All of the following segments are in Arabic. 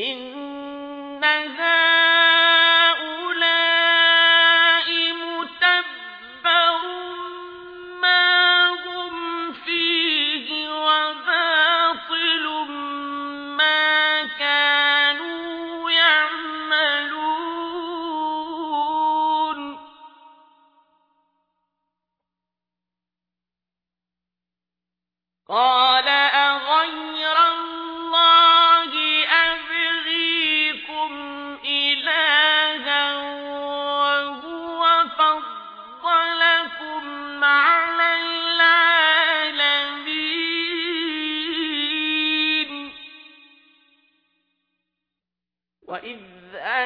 إن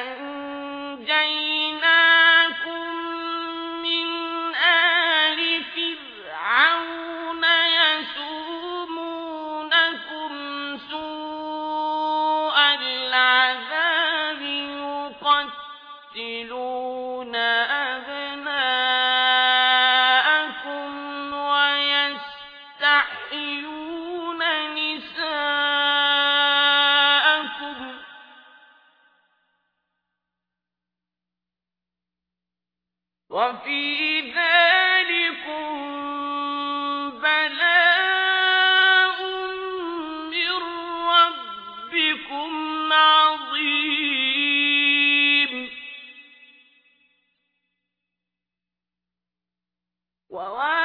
وأنجيناه وفي ذلكم بلاء من ربكم عظيم. وواجب